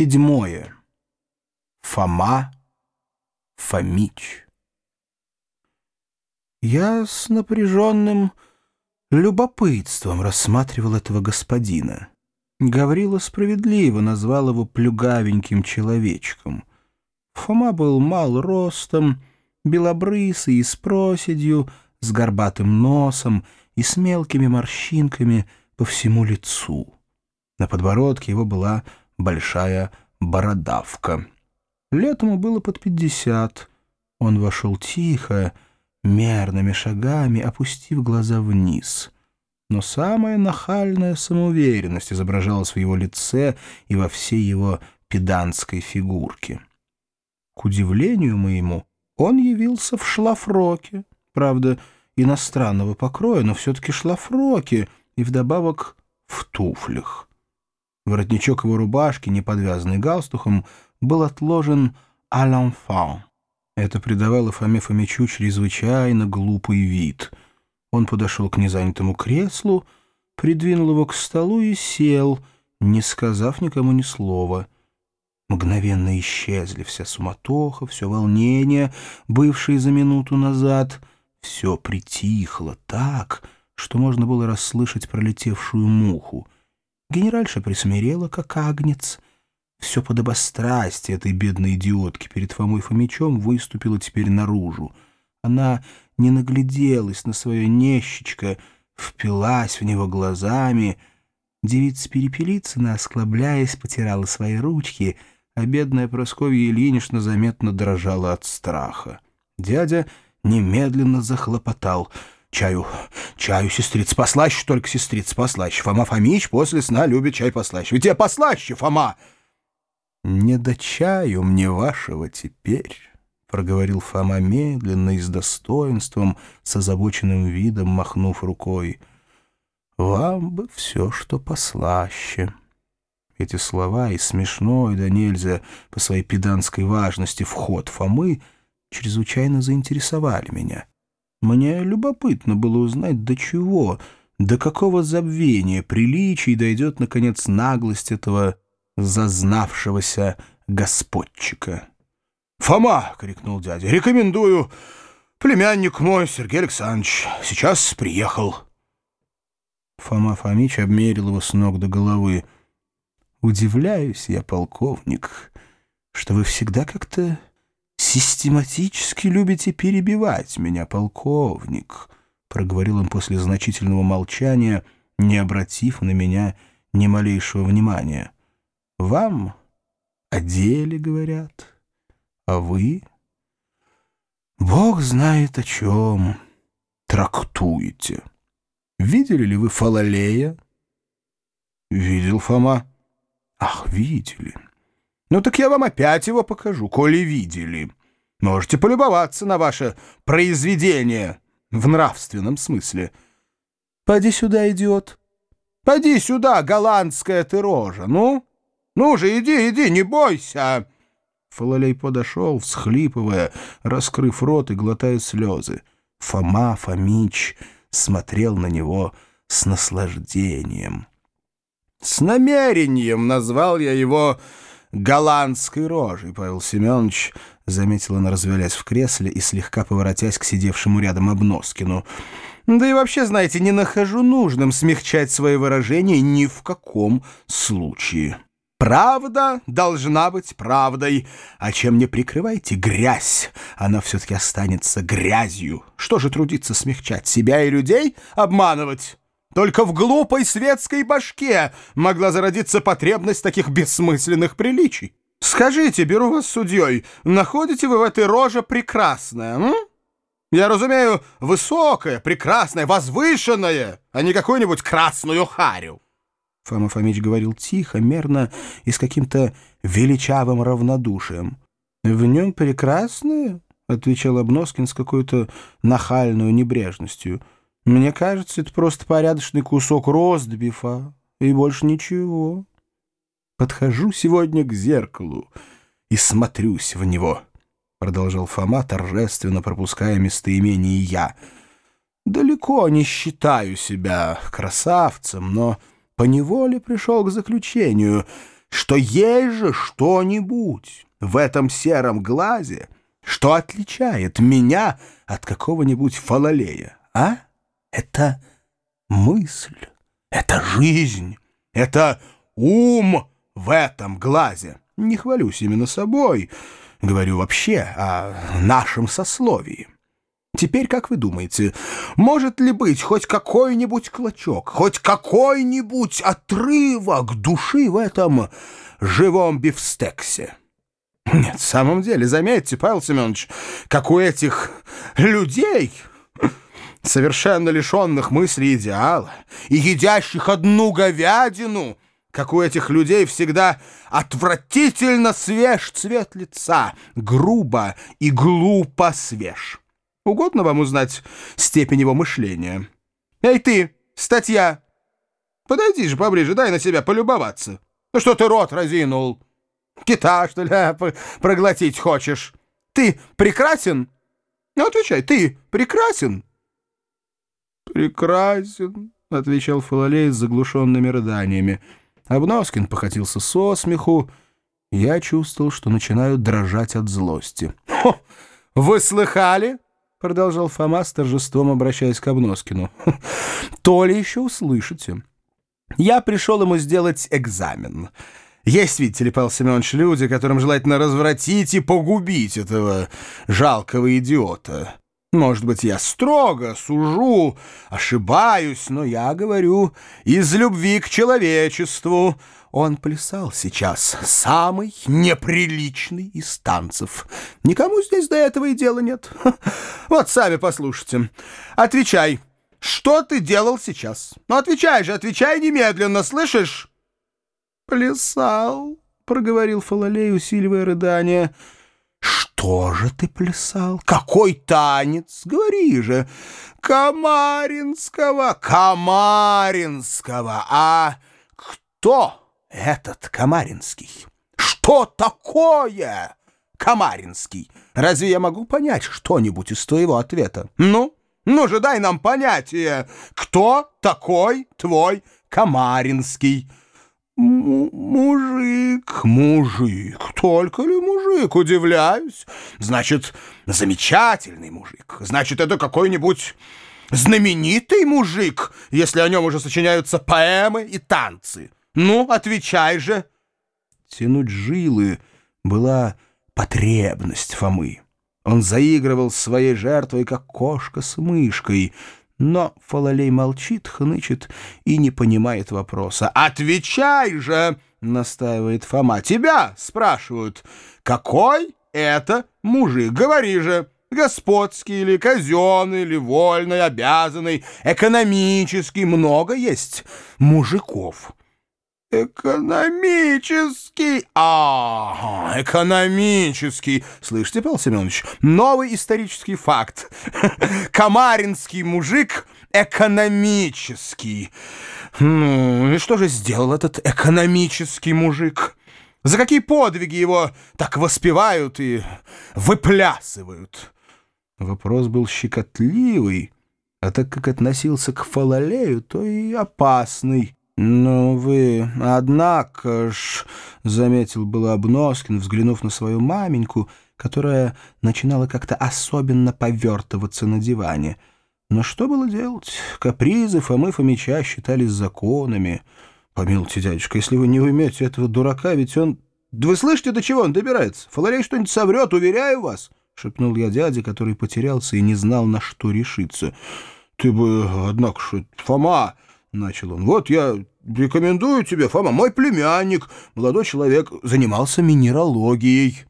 Седьмое. Фома Фомич. Я с напряженным любопытством рассматривал этого господина. Гаврила справедливо назвал его плюгавеньким человечком. Фома был мал ростом, белобрысый и с проседью, с горбатым носом и с мелкими морщинками по всему лицу. На подбородке его была большая бородавка. Лет ему было под пятьдесят. Он вошел тихо, мерными шагами, опустив глаза вниз. Но самая нахальная самоуверенность изображалась в его лице и во всей его педанской фигурке. К удивлению моему, он явился в шлафроке, правда, иностранного покроя, но все-таки шлафроке, и вдобавок в туфлях. Воротничок его рубашки, не подвязанный галстухом, был отложен «à l'enfant». Это придавало Фоме Фомичу чрезвычайно глупый вид. Он подошел к незанятому креслу, придвинул его к столу и сел, не сказав никому ни слова. Мгновенно исчезли вся суматоха, все волнение, бывшее за минуту назад. Все притихло так, что можно было расслышать пролетевшую муху — Генеральша присмирела, как агнец. Все подобострастие этой бедной идиотки перед Фомой Фомичом выступило теперь наружу. Она не нагляделась на свое нещечко, впилась в него глазами. Девица Перепелицына, осклабляясь, потирала свои ручки, а бедная Прасковья Ильинична заметно дрожала от страха. Дядя немедленно захлопотал — Чаю, чаю, сестрица, послаще только, сестрица, послаще. Фома Фомич после сна любит чай послаще. Ведь я послаще, Фома!» «Не до чаю мне вашего теперь», — проговорил Фома медленно и с достоинством, с озабоченным видом махнув рукой. «Вам бы все, что послаще». Эти слова и смешной, да нельзя, по своей педанской важности, вход Фомы чрезвычайно заинтересовали меня. Мне любопытно было узнать, до чего, до какого забвения приличий дойдет, наконец, наглость этого зазнавшегося господчика. «Фома!» — крикнул дядя. «Рекомендую! Племянник мой, Сергей Александрович, сейчас приехал». Фома Фомич обмерил его с ног до головы. «Удивляюсь я, полковник, что вы всегда как-то систематически любите перебивать меня, полковник», — проговорил он после значительного молчания, не обратив на меня ни малейшего внимания. «Вам о деле говорят, а вы...» «Бог знает о чем трактуете. Видели ли вы Фалалея?» «Видел, Фома». «Ах, видели». Ну так я вам опять его покажу, коли видели. Можете полюбоваться на ваше произведение в нравственном смысле. Поди сюда, идиот. Поди сюда, голландская ты рожа. Ну, ну же, иди, иди, не бойся. Фалалей подошел, всхлипывая, раскрыв рот и глотая слезы. Фома Фомич смотрел на него с наслаждением. С намерением назвал я его голландской рожей, Павел Семенович, — заметила она, развалясь в кресле и слегка поворотясь к сидевшему рядом Обноскину. Да и вообще, знаете, не нахожу нужным смягчать свои выражения ни в каком случае. Правда должна быть правдой, а чем не прикрывайте грязь, она все-таки останется грязью. Что же трудиться смягчать, себя и людей обманывать?» Только в глупой светской башке могла зародиться потребность таких бессмысленных приличий. Скажите, беру вас судьей, находите вы в этой роже прекрасное, м? Я разумею, высокое, прекрасное, возвышенное, а не какую-нибудь красную харю. Фома Фомич говорил тихо, мерно и с каким-то величавым равнодушием. «В нем прекрасное?» — отвечал Обноскин с какой-то нахальной небрежностью — мне кажется, это просто порядочный кусок ростбифа и больше ничего. Подхожу сегодня к зеркалу и смотрюсь в него, — продолжал Фома, торжественно пропуская местоимение «я». Далеко не считаю себя красавцем, но поневоле пришел к заключению. что есть же что-нибудь в этом сером глазе, что отличает меня от какого-нибудь фалалея, а? Это мысль, это жизнь, это ум в этом глазе. Не хвалюсь именно собой, говорю вообще о нашем сословии. Теперь, как вы думаете, может ли быть хоть какой-нибудь клочок, хоть какой-нибудь отрывок души в этом живом бифстексе? Нет, в самом деле, заметьте, Павел Семенович, как у этих людей, совершенно лишенных мысли идеала и едящих одну говядину, как у этих людей всегда отвратительно свеж цвет лица, грубо и глупо свеж. Угодно вам узнать степень его мышления? Эй ты, статья! Подойди же поближе, дай на себя полюбоваться. Ну что ты рот разинул? Кита, что ли, проглотить хочешь? Ты прекрасен? Ну, отвечай, ты прекрасен? Прекрасен, — отвечал Фалалей с заглушенными рыданиями. Обноскин покатился со смеху. Я чувствовал, что начинаю дрожать от злости. — Вы слыхали? — продолжал Фома с торжеством, обращаясь к Обноскину. — То ли еще услышите. Я пришел ему сделать экзамен. Есть, видите ли, Павел Семенович, люди, которым желательно развратить и погубить этого жалкого идиота. Может быть, я строго сужу, ошибаюсь, но я говорю из любви к человечеству — он плясал сейчас самый неприличный из танцев. Никому здесь до этого и дела нет. Вот сами послушайте. Отвечай, что ты делал сейчас? Ну, отвечай же, отвечай немедленно, слышишь? Плясал, проговорил Фалалей, усиливая рыдание. Что же ты плясал? Какой танец? Говори же. Камаринского, Камаринского. А кто? Этот Камаринский. Что такое Камаринский? Разве я могу понять что-нибудь из твоего ответа? Ну, ну же дай нам понятие, кто такой твой Камаринский? Мужик, мужик, только ли мужик, удивляюсь. Значит, замечательный мужик. Значит, это какой-нибудь знаменитый мужик, если о нем уже сочиняются поэмы и танцы. Ну, отвечай же!» Тянуть жилы была потребность Фомы. Он заигрывал с своей жертвой, как кошка с мышкой, но Фалалей молчит, хнычет и не понимает вопроса. «Отвечай же!» — настаивает Фома. «Тебя спрашивают, какой это мужик? Говори же!» Господский или казенный, или вольный, обязанный, экономический, много есть мужиков. «Экономический!» «Ага, экономический!» Слышите, Павел Семенович, новый исторический факт. Камаринский мужик экономический. Ну, и что же сделал этот экономический мужик? За какие подвиги его так воспевают и выплясывают? Вопрос был щекотливый, а так как относился к Фалалею, то и опасный. «Ну вы, однако ж», — заметил было Обноскин, взглянув на свою маменьку, которая начинала как-то особенно повертываться на диване. Но что было делать? Капризы Фомы Фомича считались законами. Помилуйте, дядюшка, если вы не уймете этого дурака, ведь он... Вы слышите, до чего он добирается? Фаларей что-нибудь соврет, уверяю вас, — шепнул я дяде, который потерялся и не знал, на что решиться. Ты бы, однако ж, Фома... — начал он. «Вот я рекомендую тебе, Фома, мой племянник, молодой человек, занимался минералогией».